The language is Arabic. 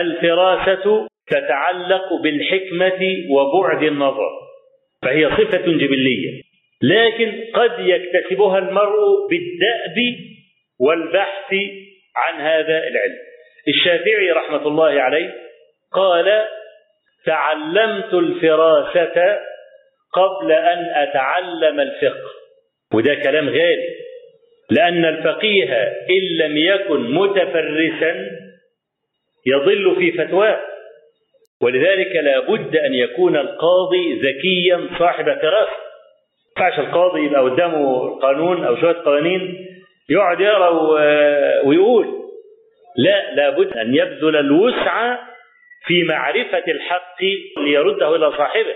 الفراسة تتعلق بالحكمة وبعد النظر فهي صفة جبلية لكن قد يكتسبها المرء بالدأب والبحث عن هذا العلم. الشافعي رحمة الله عليه قال تعلمت الفراسة قبل أن أتعلم الفقه وده كلام غالي لأن الفقيه إن لم يكن متفرسا يضل في فتواه ولذلك لا بد أن يكون القاضي ذكيا صاحب فراسة ينفعش القاضي يبقى قدامه قانون أو شوية قوانين يقعد يقرأ ويقول. لا لابد أن يبذل الوسع في معرفة الحق ليرده إلى صاحبه.